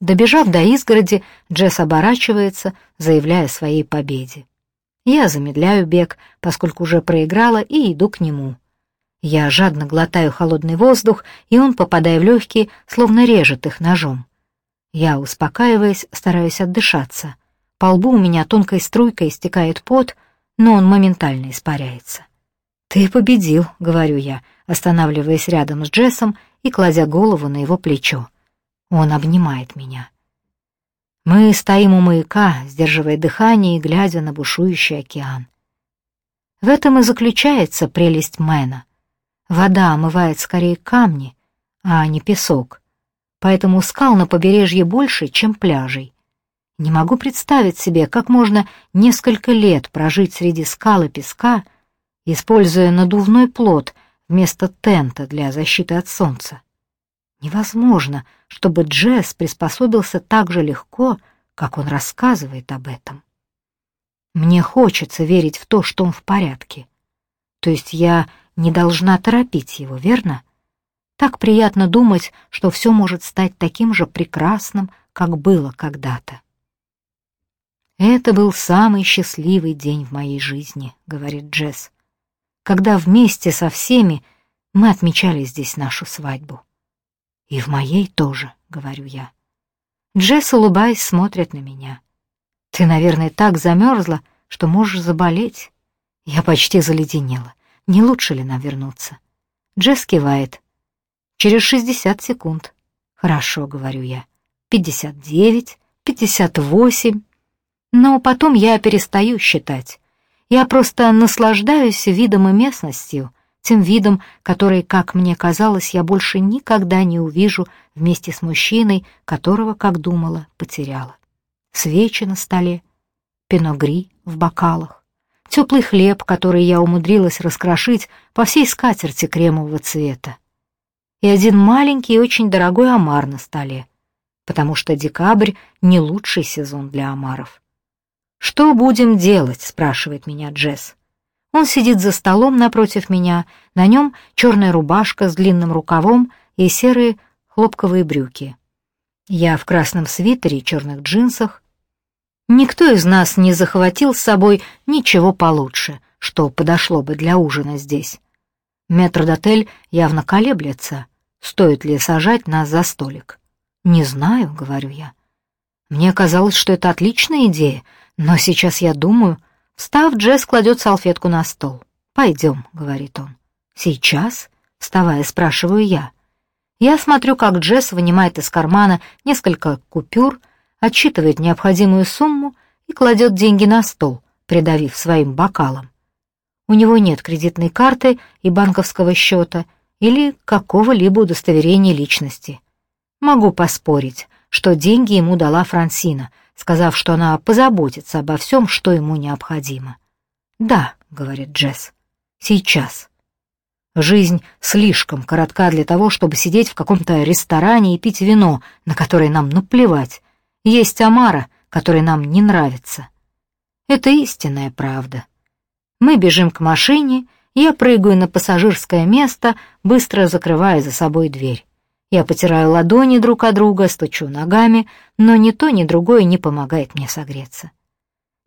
Добежав до изгороди, Джесс оборачивается, заявляя о своей победе. Я замедляю бег, поскольку уже проиграла, и иду к нему. Я жадно глотаю холодный воздух, и он, попадая в легкие, словно режет их ножом. Я, успокаиваясь, стараюсь отдышаться. По лбу у меня тонкой струйкой истекает пот, но он моментально испаряется. «Ты победил», — говорю я, останавливаясь рядом с Джессом и кладя голову на его плечо. Он обнимает меня. Мы стоим у маяка, сдерживая дыхание и глядя на бушующий океан. В этом и заключается прелесть Мэна. Вода омывает скорее камни, а не песок, поэтому скал на побережье больше, чем пляжей. Не могу представить себе, как можно несколько лет прожить среди скал и песка, используя надувной плод вместо тента для защиты от солнца. Невозможно, чтобы Джесс приспособился так же легко, как он рассказывает об этом. Мне хочется верить в то, что он в порядке. То есть я не должна торопить его, верно? Так приятно думать, что все может стать таким же прекрасным, как было когда-то. «Это был самый счастливый день в моей жизни», — говорит Джесс, «когда вместе со всеми мы отмечали здесь нашу свадьбу». «И в моей тоже», — говорю я. Джесс, улыбаясь, смотрит на меня. «Ты, наверное, так замерзла, что можешь заболеть». Я почти заледенела. Не лучше ли нам вернуться? Джесс кивает. «Через шестьдесят секунд». «Хорошо», — говорю я. «Пятьдесят девять, пятьдесят восемь». Но потом я перестаю считать. Я просто наслаждаюсь видом и местностью, тем видом, который, как мне казалось, я больше никогда не увижу вместе с мужчиной, которого, как думала, потеряла. Свечи на столе, пиногри в бокалах, теплый хлеб, который я умудрилась раскрошить по всей скатерти кремового цвета, и один маленький и очень дорогой омар на столе, потому что декабрь — не лучший сезон для омаров. «Что будем делать?» — спрашивает меня Джесс. Он сидит за столом напротив меня, на нем черная рубашка с длинным рукавом и серые хлопковые брюки. Я в красном свитере и черных джинсах. Никто из нас не захватил с собой ничего получше, что подошло бы для ужина здесь. Метрдотель явно колеблется, стоит ли сажать нас за столик. «Не знаю», — говорю я. «Мне казалось, что это отличная идея, но сейчас я думаю, Встав, Джесс кладет салфетку на стол. «Пойдем», — говорит он. «Сейчас?» — вставая, спрашиваю я. Я смотрю, как Джесс вынимает из кармана несколько купюр, отчитывает необходимую сумму и кладет деньги на стол, придавив своим бокалом. У него нет кредитной карты и банковского счета или какого-либо удостоверения личности. Могу поспорить, что деньги ему дала Франсина — сказав, что она позаботится обо всем, что ему необходимо. «Да», — говорит Джесс, — «сейчас». Жизнь слишком коротка для того, чтобы сидеть в каком-то ресторане и пить вино, на которое нам наплевать. Есть омара, который нам не нравится. Это истинная правда. Мы бежим к машине, я прыгаю на пассажирское место, быстро закрывая за собой дверь. Я потираю ладони друг от друга, стучу ногами, но ни то, ни другое не помогает мне согреться.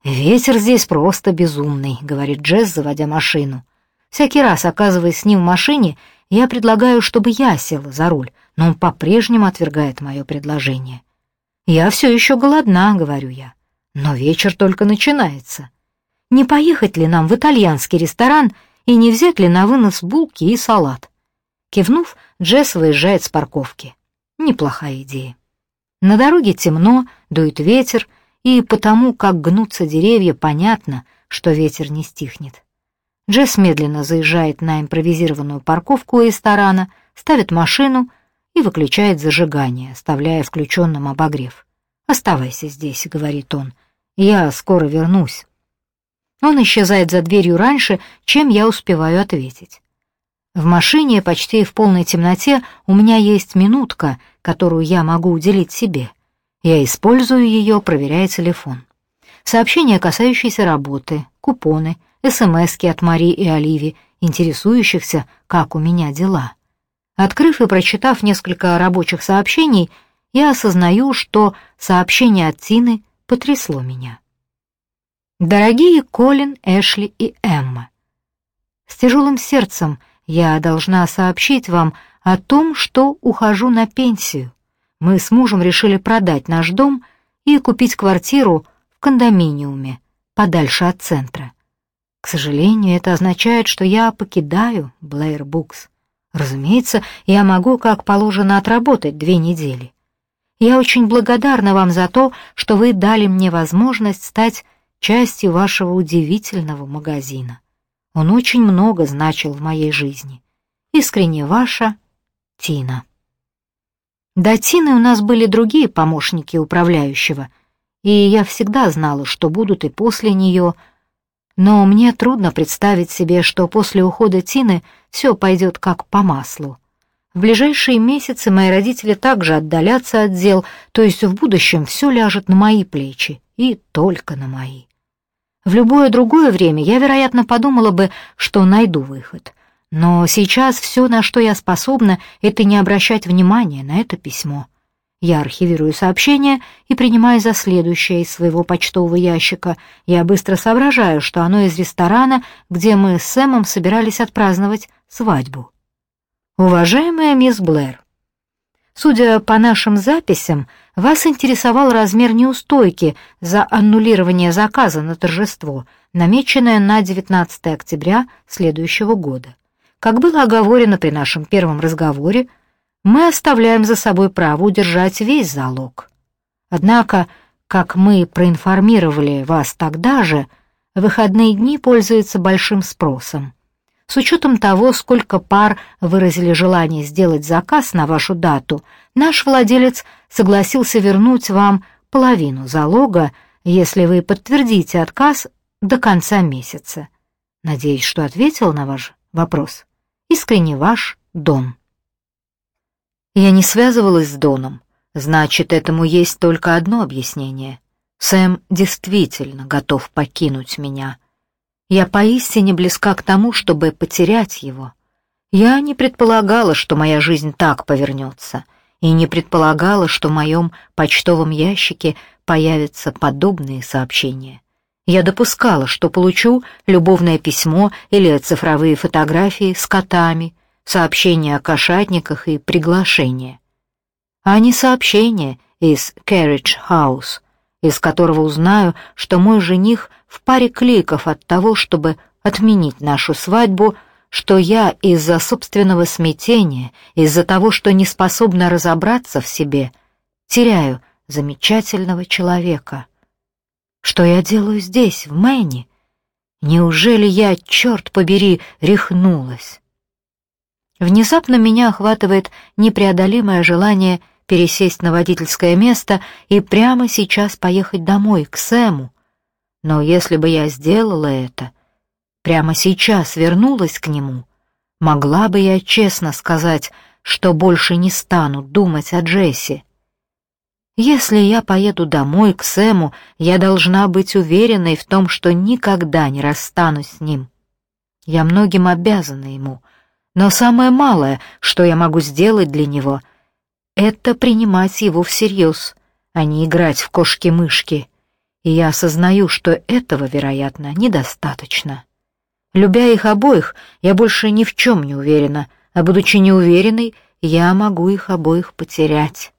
«Ветер здесь просто безумный», — говорит Джесс, заводя машину. Всякий раз, оказываясь с ним в машине, я предлагаю, чтобы я села за руль, но он по-прежнему отвергает мое предложение. «Я все еще голодна», — говорю я, — «но вечер только начинается. Не поехать ли нам в итальянский ресторан и не взять ли на вынос булки и салат?» Кивнув, Джесс выезжает с парковки. Неплохая идея. На дороге темно, дует ветер, и потому, как гнутся деревья, понятно, что ветер не стихнет. Джесс медленно заезжает на импровизированную парковку у ресторана, ставит машину и выключает зажигание, оставляя включенным обогрев. «Оставайся здесь», — говорит он, — «я скоро вернусь». Он исчезает за дверью раньше, чем я успеваю ответить. В машине почти в полной темноте у меня есть минутка, которую я могу уделить себе. Я использую ее, проверяя телефон. Сообщения, касающиеся работы, купоны, СМСки от Мари и Оливи, интересующихся, как у меня дела. Открыв и прочитав несколько рабочих сообщений, я осознаю, что сообщение от Тины потрясло меня. Дорогие Колин, Эшли и Эмма, с тяжелым сердцем я должна сообщить вам о том, что ухожу на пенсию. Мы с мужем решили продать наш дом и купить квартиру в кондоминиуме, подальше от центра. К сожалению, это означает, что я покидаю Блэйр Букс. Разумеется, я могу, как положено, отработать две недели. Я очень благодарна вам за то, что вы дали мне возможность стать частью вашего удивительного магазина. Он очень много значил в моей жизни. Искренне ваша Тина. До Тины у нас были другие помощники управляющего, и я всегда знала, что будут и после нее, но мне трудно представить себе, что после ухода Тины все пойдет как по маслу. В ближайшие месяцы мои родители также отдалятся от дел, то есть в будущем все ляжет на мои плечи, и только на мои. В любое другое время я, вероятно, подумала бы, что найду выход. Но сейчас все, на что я способна, это не обращать внимания на это письмо. Я архивирую сообщение и принимаю за следующее из своего почтового ящика. Я быстро соображаю, что оно из ресторана, где мы с Сэмом собирались отпраздновать свадьбу. Уважаемая мисс Блэр, судя по нашим записям, вас интересовал размер неустойки за аннулирование заказа на торжество, намеченное на 19 октября следующего года. Как было оговорено при нашем первом разговоре, мы оставляем за собой право удержать весь залог. Однако, как мы проинформировали вас тогда же, выходные дни пользуются большим спросом. С учетом того, сколько пар выразили желание сделать заказ на вашу дату, наш владелец согласился вернуть вам половину залога, если вы подтвердите отказ до конца месяца. Надеюсь, что ответил на ваш вопрос. Искренне ваш Дон. Я не связывалась с Доном. Значит, этому есть только одно объяснение. Сэм действительно готов покинуть меня. Я поистине близка к тому, чтобы потерять его. Я не предполагала, что моя жизнь так повернется, и не предполагала, что в моем почтовом ящике появятся подобные сообщения. Я допускала, что получу любовное письмо или цифровые фотографии с котами, сообщения о кошатниках и приглашения. А не сообщения из Carriage House, из которого узнаю, что мой жених — в паре кликов от того, чтобы отменить нашу свадьбу, что я из-за собственного смятения, из-за того, что не способна разобраться в себе, теряю замечательного человека. Что я делаю здесь, в Мэне? Неужели я, черт побери, рехнулась? Внезапно меня охватывает непреодолимое желание пересесть на водительское место и прямо сейчас поехать домой, к Сэму, но если бы я сделала это, прямо сейчас вернулась к нему, могла бы я честно сказать, что больше не стану думать о Джесси. Если я поеду домой к Сэму, я должна быть уверенной в том, что никогда не расстанусь с ним. Я многим обязана ему, но самое малое, что я могу сделать для него, это принимать его всерьез, а не играть в кошки-мышки и я осознаю, что этого, вероятно, недостаточно. Любя их обоих, я больше ни в чем не уверена, а будучи неуверенной, я могу их обоих потерять.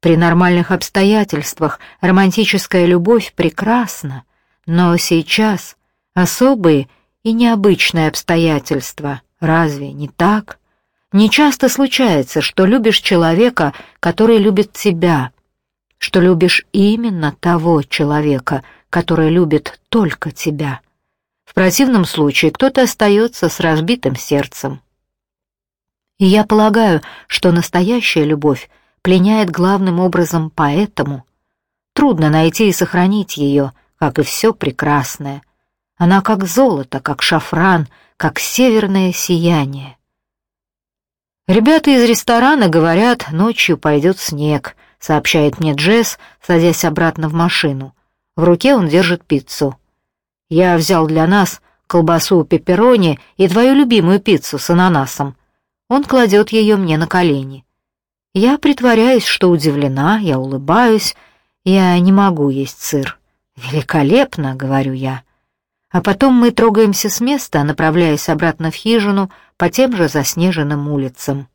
При нормальных обстоятельствах романтическая любовь прекрасна, но сейчас особые и необычные обстоятельства, разве не так? Не часто случается, что любишь человека, который любит тебя, что любишь именно того человека, который любит только тебя. В противном случае кто-то остается с разбитым сердцем. И я полагаю, что настоящая любовь пленяет главным образом поэтому. Трудно найти и сохранить ее, как и все прекрасное. Она как золото, как шафран, как северное сияние. Ребята из ресторана говорят, ночью пойдет снег, — сообщает мне Джесс, садясь обратно в машину. В руке он держит пиццу. «Я взял для нас колбасу пепперони и твою любимую пиццу с ананасом». Он кладет ее мне на колени. Я притворяюсь, что удивлена, я улыбаюсь, я не могу есть сыр. «Великолепно», — говорю я. А потом мы трогаемся с места, направляясь обратно в хижину по тем же заснеженным улицам.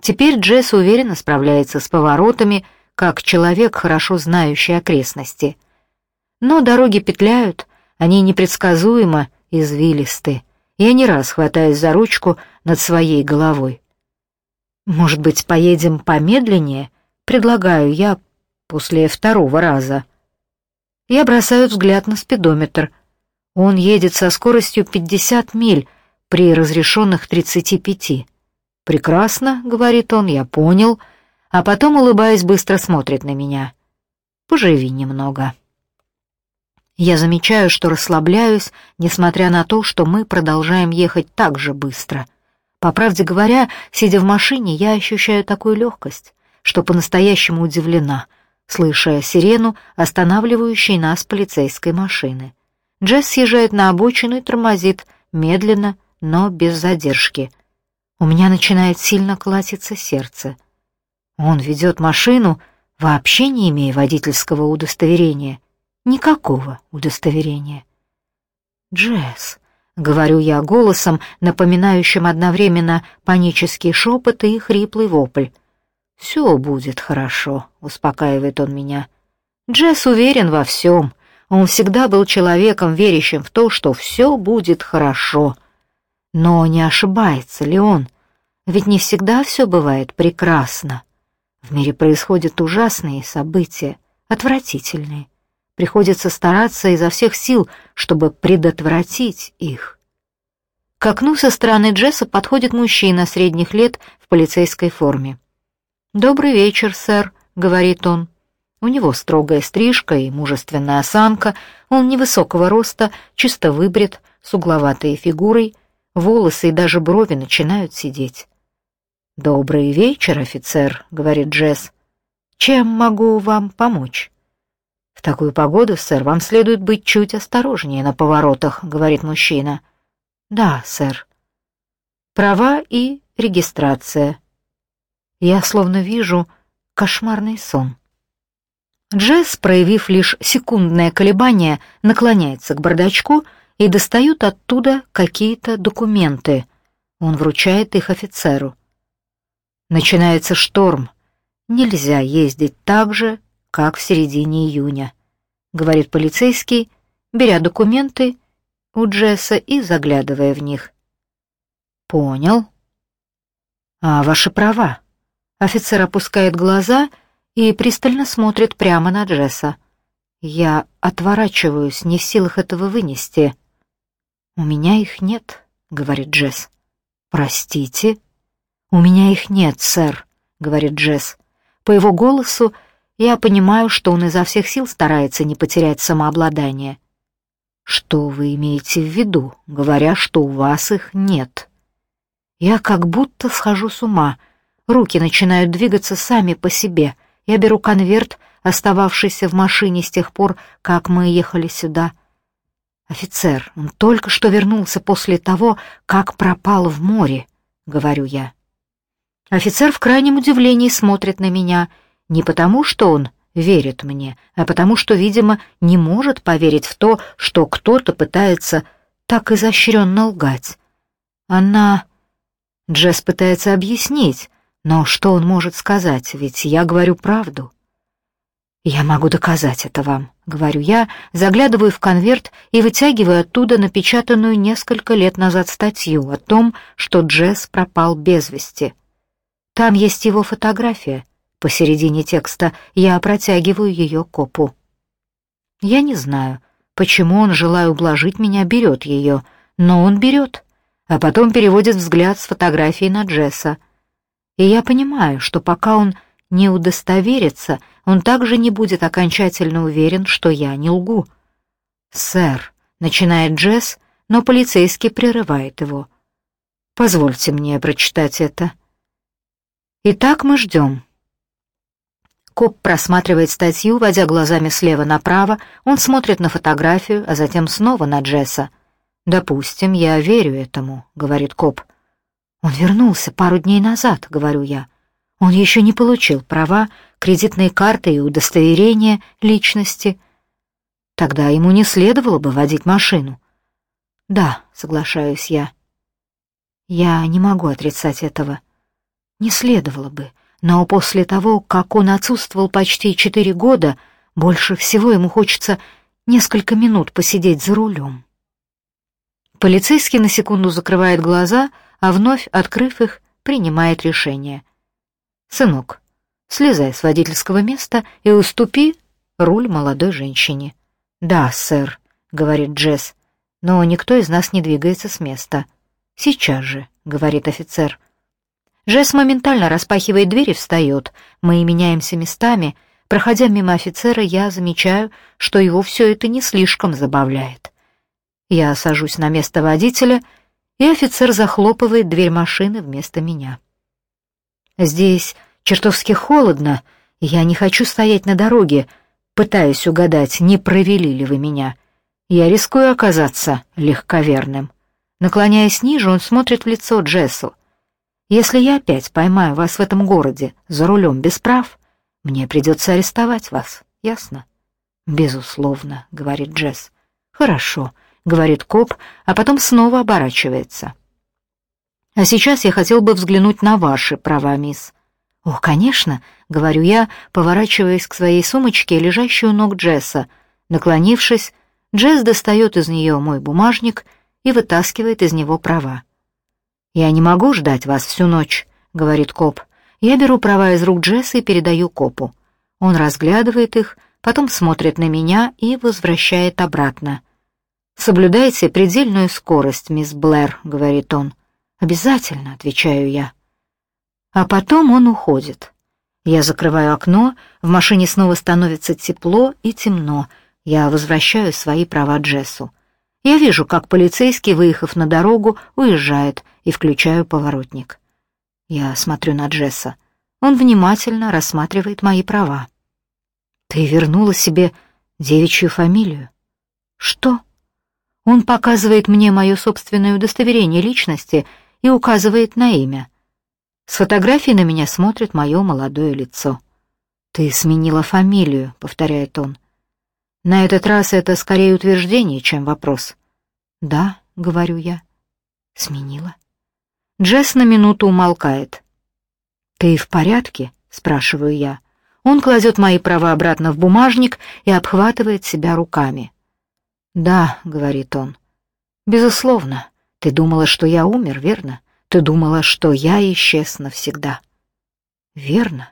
Теперь Джесс уверенно справляется с поворотами, как человек, хорошо знающий окрестности. Но дороги петляют, они непредсказуемо извилисты. Я не раз хватаюсь за ручку над своей головой. «Может быть, поедем помедленнее?» — предлагаю я после второго раза. Я бросаю взгляд на спидометр. Он едет со скоростью 50 миль при разрешенных 35. «Прекрасно», — говорит он, — «я понял», а потом, улыбаясь, быстро смотрит на меня. «Поживи немного». Я замечаю, что расслабляюсь, несмотря на то, что мы продолжаем ехать так же быстро. По правде говоря, сидя в машине, я ощущаю такую легкость, что по-настоящему удивлена — слыша сирену, останавливающей нас полицейской машины. Джесс съезжает на обочину и тормозит, медленно, но без задержки. У меня начинает сильно колотиться сердце. Он ведет машину, вообще не имея водительского удостоверения. Никакого удостоверения. «Джесс», — говорю я голосом, напоминающим одновременно панический шепот и хриплый вопль, — «Все будет хорошо», — успокаивает он меня. Джесс уверен во всем. Он всегда был человеком, верящим в то, что все будет хорошо. Но не ошибается ли он? Ведь не всегда все бывает прекрасно. В мире происходят ужасные события, отвратительные. Приходится стараться изо всех сил, чтобы предотвратить их. К окну со стороны Джесса подходит мужчина средних лет в полицейской форме. «Добрый вечер, сэр», — говорит он. У него строгая стрижка и мужественная осанка, он невысокого роста, чисто выбрит, с угловатой фигурой, волосы и даже брови начинают сидеть. «Добрый вечер, офицер», — говорит Джесс. «Чем могу вам помочь?» «В такую погоду, сэр, вам следует быть чуть осторожнее на поворотах», — говорит мужчина. «Да, сэр». «Права и регистрация», я словно вижу кошмарный сон. Джесс, проявив лишь секундное колебание, наклоняется к бардачку и достает оттуда какие-то документы. Он вручает их офицеру. Начинается шторм. Нельзя ездить так же, как в середине июня, говорит полицейский, беря документы у Джесса и заглядывая в них. Понял. А ваши права? Офицер опускает глаза и пристально смотрит прямо на Джесса. Я отворачиваюсь, не в силах этого вынести. «У меня их нет», — говорит Джесс. «Простите?» «У меня их нет, сэр», — говорит Джесс. По его голосу я понимаю, что он изо всех сил старается не потерять самообладание. «Что вы имеете в виду, говоря, что у вас их нет?» Я как будто схожу с ума — Руки начинают двигаться сами по себе. Я беру конверт, остававшийся в машине с тех пор, как мы ехали сюда. «Офицер, он только что вернулся после того, как пропал в море», — говорю я. Офицер в крайнем удивлении смотрит на меня, не потому что он верит мне, а потому что, видимо, не может поверить в то, что кто-то пытается так изощренно лгать. Она... Джесс пытается объяснить, но что он может сказать, ведь я говорю правду. «Я могу доказать это вам», — говорю я, заглядываю в конверт и вытягиваю оттуда напечатанную несколько лет назад статью о том, что Джесс пропал без вести. Там есть его фотография. Посередине текста я протягиваю ее копу. Я не знаю, почему он, желая ублажить меня, берет ее, но он берет, а потом переводит взгляд с фотографии на Джесса — и я понимаю, что пока он не удостоверится, он также не будет окончательно уверен, что я не лгу. «Сэр», — начинает Джесс, но полицейский прерывает его. «Позвольте мне прочитать это». Итак, мы ждем. Коп просматривает статью, водя глазами слева направо, он смотрит на фотографию, а затем снова на Джесса. «Допустим, я верю этому», — говорит коп. «Он вернулся пару дней назад», — говорю я. Он еще не получил права, кредитные карты и удостоверения личности. Тогда ему не следовало бы водить машину. Да, соглашаюсь я. Я не могу отрицать этого. Не следовало бы, но после того, как он отсутствовал почти четыре года, больше всего ему хочется несколько минут посидеть за рулем. Полицейский на секунду закрывает глаза, а вновь, открыв их, принимает решение. «Сынок, слезай с водительского места и уступи руль молодой женщине». «Да, сэр», — говорит Джесс, — «но никто из нас не двигается с места». «Сейчас же», — говорит офицер. Джесс моментально распахивает дверь и встает. Мы меняемся местами. Проходя мимо офицера, я замечаю, что его все это не слишком забавляет. Я сажусь на место водителя, и офицер захлопывает дверь машины вместо меня. Здесь чертовски холодно, я не хочу стоять на дороге, пытаясь угадать, не провели ли вы меня. Я рискую оказаться легковерным. Наклоняясь ниже, он смотрит в лицо Джессу. «Если я опять поймаю вас в этом городе за рулем без прав, мне придется арестовать вас, ясно?» «Безусловно», — говорит Джесс. «Хорошо», — говорит коп, а потом снова оборачивается. А сейчас я хотел бы взглянуть на ваши права, мисс. О, конечно, говорю я, поворачиваясь к своей сумочке, лежащей у ног Джесса. Наклонившись, Джесс достает из нее мой бумажник и вытаскивает из него права. «Я не могу ждать вас всю ночь», — говорит коп. Я беру права из рук Джесса и передаю копу. Он разглядывает их, потом смотрит на меня и возвращает обратно. «Соблюдайте предельную скорость, мисс Блэр», — говорит он. «Обязательно», — отвечаю я. А потом он уходит. Я закрываю окно, в машине снова становится тепло и темно. Я возвращаю свои права Джессу. Я вижу, как полицейский, выехав на дорогу, уезжает, и включаю поворотник. Я смотрю на Джесса. Он внимательно рассматривает мои права. «Ты вернула себе девичью фамилию?» «Что?» Он показывает мне мое собственное удостоверение личности — и указывает на имя. С фотографии на меня смотрит мое молодое лицо. «Ты сменила фамилию», — повторяет он. На этот раз это скорее утверждение, чем вопрос. «Да», — говорю я. «Сменила». Джесс на минуту умолкает. «Ты в порядке?» — спрашиваю я. Он кладет мои права обратно в бумажник и обхватывает себя руками. «Да», — говорит он, — «безусловно, ты думала, что я умер, верно? Ты думала, что я исчез навсегда. Верно.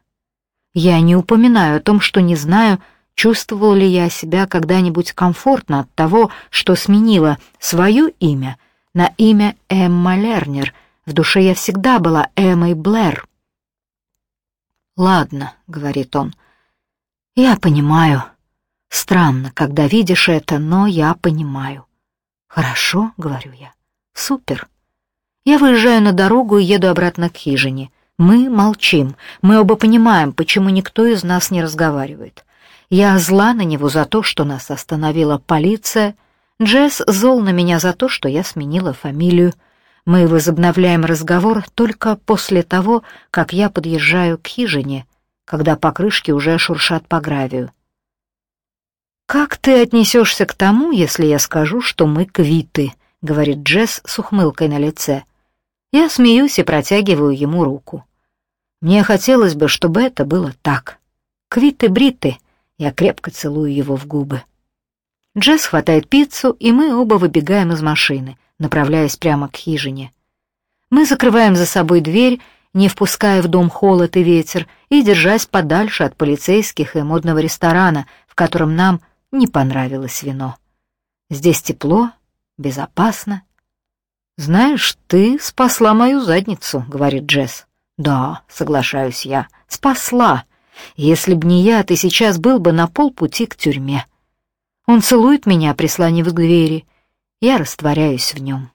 Я не упоминаю о том, что не знаю, чувствовал ли я себя когда-нибудь комфортно от того, что сменила свое имя на имя Эмма Лернер. В душе я всегда была Эммой Блэр. «Ладно», — говорит он, — «я понимаю. Странно, когда видишь это, но я понимаю». «Хорошо», — говорю я. Супер. Я выезжаю на дорогу и еду обратно к хижине. Мы молчим. Мы оба понимаем, почему никто из нас не разговаривает. Я зла на него за то, что нас остановила полиция. Джесс зол на меня за то, что я сменила фамилию. Мы возобновляем разговор только после того, как я подъезжаю к хижине, когда покрышки уже шуршат по гравию. «Как ты отнесешься к тому, если я скажу, что мы квиты?» — говорит Джесс с ухмылкой на лице. Я смеюсь и протягиваю ему руку. Мне хотелось бы, чтобы это было так. Квиты-бриты. Я крепко целую его в губы. Джесс хватает пиццу, и мы оба выбегаем из машины, направляясь прямо к хижине. Мы закрываем за собой дверь, не впуская в дом холод и ветер, и держась подальше от полицейских и модного ресторана, в котором нам не понравилось вино. Здесь тепло, безопасно. «Знаешь, ты спасла мою задницу», — говорит Джесс. «Да», — соглашаюсь я, — «спасла. Если б не я, ты сейчас был бы на полпути к тюрьме». Он целует меня, прислонив к двери. Я растворяюсь в нем.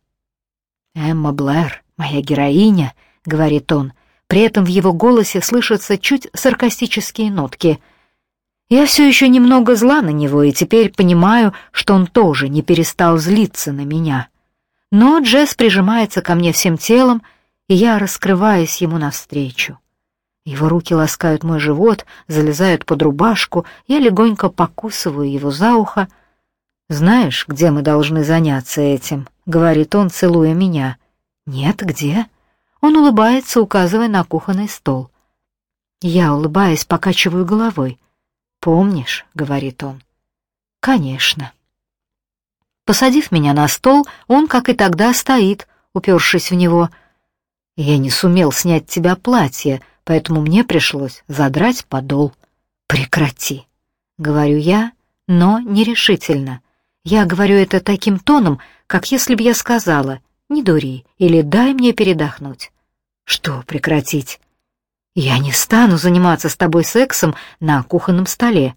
«Эмма Блэр, моя героиня», — говорит он. При этом в его голосе слышатся чуть саркастические нотки — я все еще немного зла на него и теперь понимаю, что он тоже не перестал злиться на меня. Но Джесс прижимается ко мне всем телом, и я раскрываюсь ему навстречу. Его руки ласкают мой живот, залезают под рубашку, я легонько покусываю его за ухо. «Знаешь, где мы должны заняться этим?» — говорит он, целуя меня. «Нет, где?» Он улыбается, указывая на кухонный стол. Я, улыбаясь, покачиваю головой. «Помнишь?» — говорит он. «Конечно». Посадив меня на стол, он, как и тогда, стоит, упершись в него. «Я не сумел снять тебя платье, поэтому мне пришлось задрать подол». «Прекрати», — говорю я, но нерешительно. Я говорю это таким тоном, как если бы я сказала «не дури» или «дай мне передохнуть». «Что прекратить?» «Я не стану заниматься с тобой сексом на кухонном столе».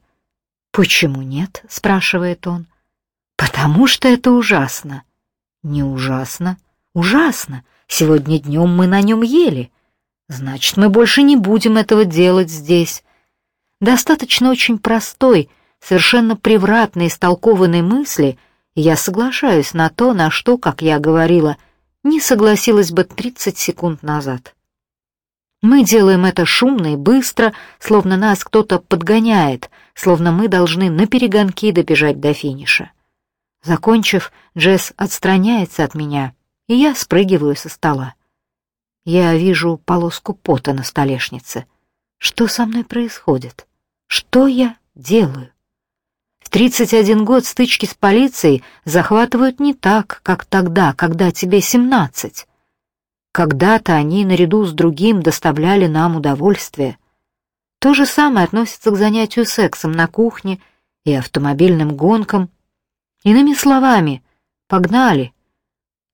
«Почему нет?» — спрашивает он. «Потому что это ужасно». «Не ужасно. Ужасно. Сегодня днем мы на нем ели. Значит, мы больше не будем этого делать здесь». Достаточно очень простой, совершенно превратной истолкованной мысли, я соглашаюсь на то, на что, как я говорила, не согласилась бы 30 секунд назад. Мы делаем это шумно и быстро, словно нас кто-то подгоняет, словно мы должны на перегонки добежать до финиша. Закончив, Джесс отстраняется от меня, и я спрыгиваю со стола. Я вижу полоску пота на столешнице. Что со мной происходит? Что я делаю? В 31 год стычки с полицией захватывают не так, как тогда, когда тебе 17. Когда-то они наряду с другим доставляли нам удовольствие. То же самое относится к занятию сексом на кухне и автомобильным гонкам. Иными словами, погнали.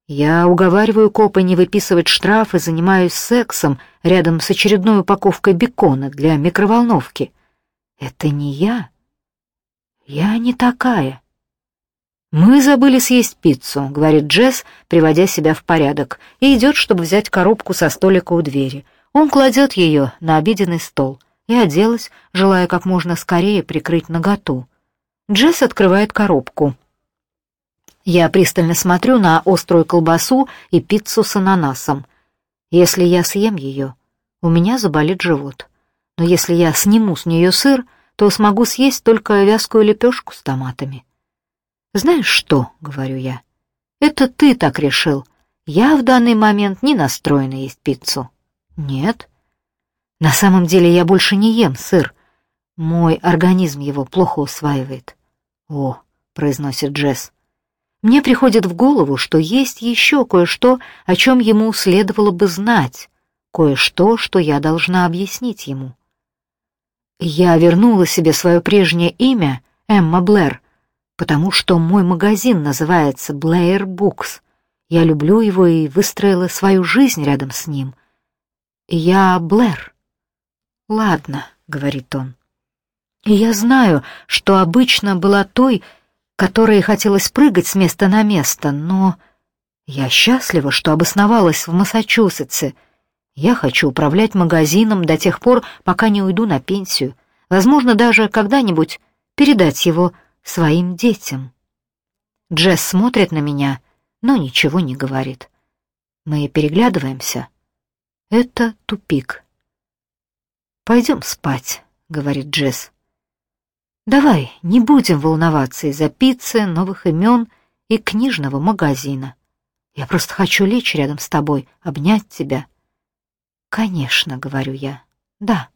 Я уговариваю копа не выписывать штраф и занимаюсь сексом рядом с очередной упаковкой бекона для микроволновки. Это не я. Я не такая. «Мы забыли съесть пиццу», — говорит Джесс, приводя себя в порядок, и идет, чтобы взять коробку со столика у двери. Он кладет ее на обеденный стол. и оделась, желая как можно скорее прикрыть наготу. Джесс открывает коробку. Я пристально смотрю на острую колбасу и пиццу с ананасом. Если я съем ее, у меня заболит живот. Но если я сниму с нее сыр, то смогу съесть только вязкую лепешку с томатами. «Знаешь что?» — говорю я. «Это ты так решил. Я в данный момент не настроена есть пиццу». «Нет». «На самом деле я больше не ем сыр. Мой организм его плохо усваивает». «О», — произносит Джесс. «Мне приходит в голову, что есть еще кое-что, о чем ему следовало бы знать, кое-что, что я должна объяснить ему». Я вернула себе свое прежнее имя, Эмма Блэр, потому что мой магазин называется Blair Books. Я люблю его и выстроила свою жизнь рядом с ним. Я Блэр. Ладно, говорит он. И я знаю, что обычно была той, которой хотелось прыгать с места на место, но я счастлива, что обосновалась в Массачусетсе. Я хочу управлять магазином до тех пор, пока не уйду на пенсию. Возможно, даже когда-нибудь передать его своим детям. Джесс смотрит на меня, но ничего не говорит. Мы переглядываемся. Это тупик. «Пойдем спать», — говорит Джесс. «Давай, не будем волноваться из-за пиццы, новых имен и книжного магазина. Я просто хочу лечь рядом с тобой, обнять тебя». «Конечно», — говорю я, — «да».